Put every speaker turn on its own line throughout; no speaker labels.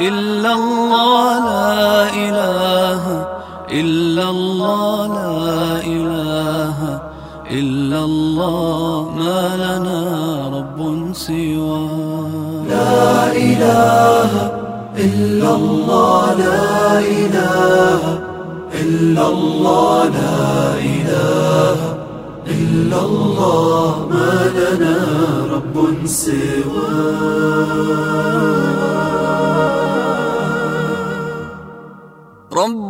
إلا الله لا إله إلا الله لا إله إلا الله ما لنا رب سوى
لا إله إلا الله لا إله إلا الله لا إله إلا الله ما لنا رب سوى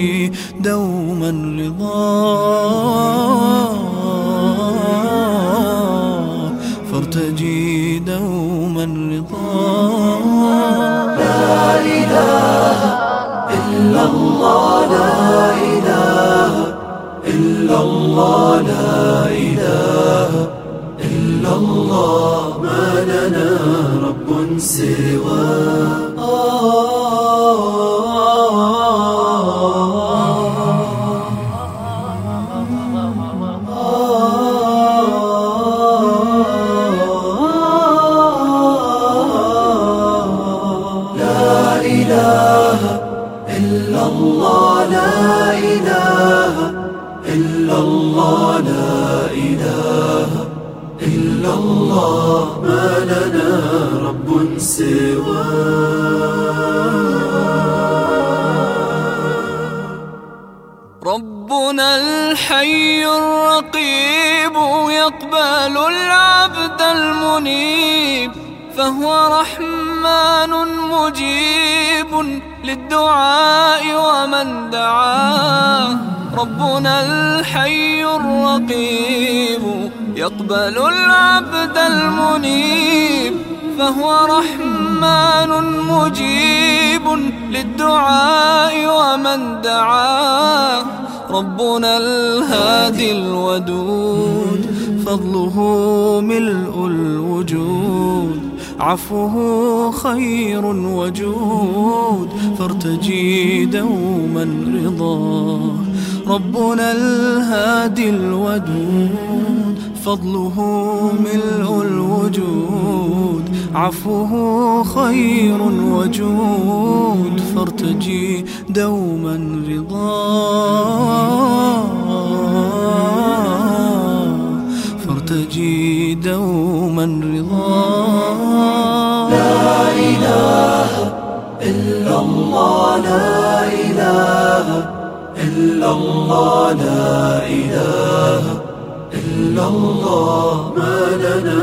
فارتجي دوما رضا فارتجي دوما رضا.
لا إله إلا الله لا إله إلا الله لا إله إلا الله ما لنا رب سواه إلا الله لا إله إلا الله لا إله إلا الله. ما لنا رب سواه.
ربنا الحي الرقيب يقبل العبد المنيب فهو رحمن مجيب. للدعاء ومن دعاه. ربنا الحي الرقيب يقبل العبد المنيب فهو رحمن مجيب للدعاء ومن دعاه. ربنا الهادي الودود فضله ملء الوجود. عفوه خير وجود فارتجي دوما رضا. ربنا الهادي الودود فضله ملء الوجود. عفوه خير وجود فارتجي دوما رضا. فارتجي دوما رضا.
لا إله إلا الله لا إله إلا الله. ما لنا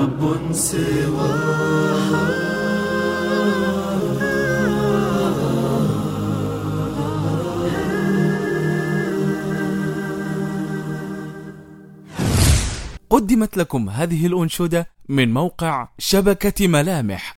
رب
قدمت لكم هذه الأنشودة من موقع شبكة ملامح.